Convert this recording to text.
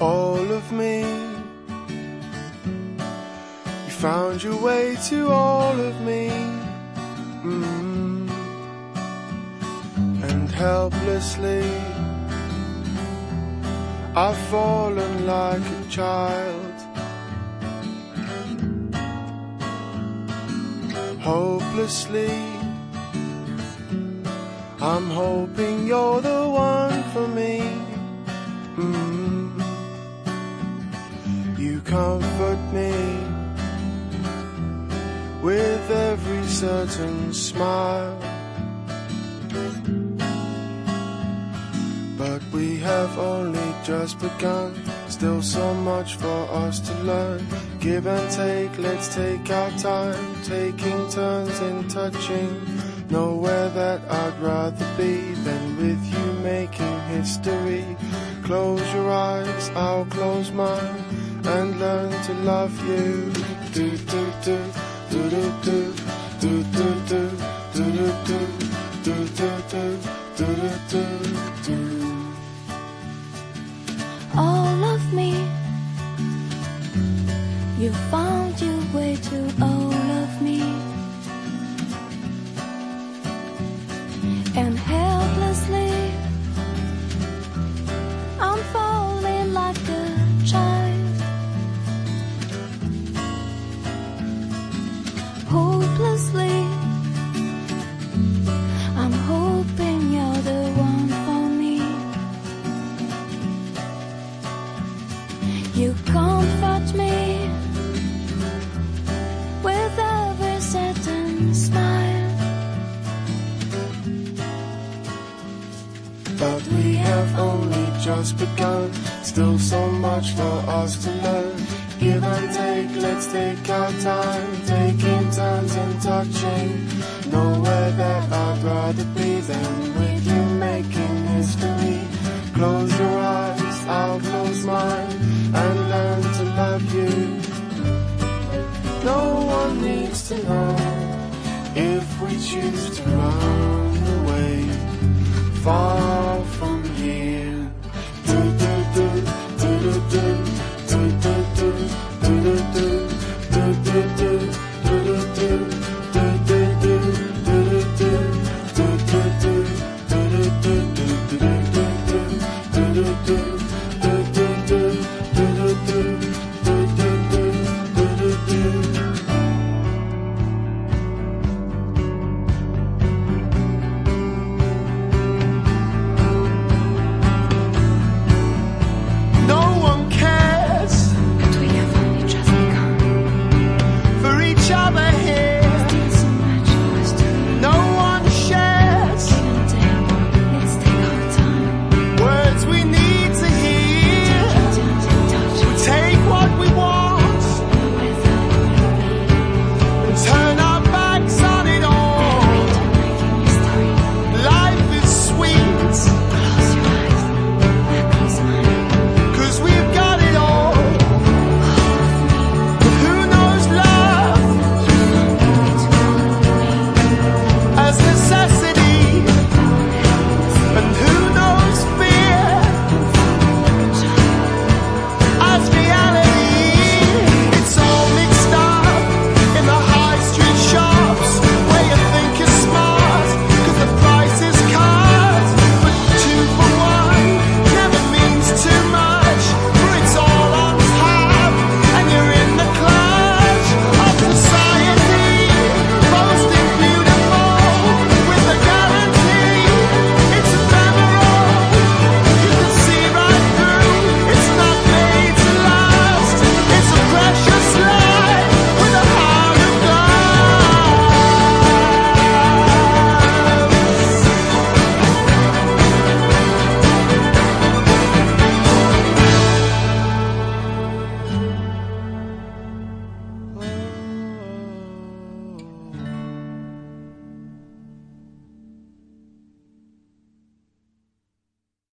all of me. You found your way to all of me. Mm. And helplessly, I've fallen like a child. Hopelessly, I'm hoping you're the one for me. Mm. Comfort me with every certain smile. But we have only just begun. Still so much for us to learn. Give and take, let's take our time. Taking turns in touching. Nowhere that I'd rather be than with you making history. Close your eyes, I'll close mine and learn to love you. Do do do do do do do do do do do do do do do do do do. Just begun. Still so much for us to learn. Give and take, let's take our time. Taking turns in touching. Nowhere that I'd rather be than with you making history. Close your eyes, I'll close mine and learn to love you. No one needs to know if we choose to run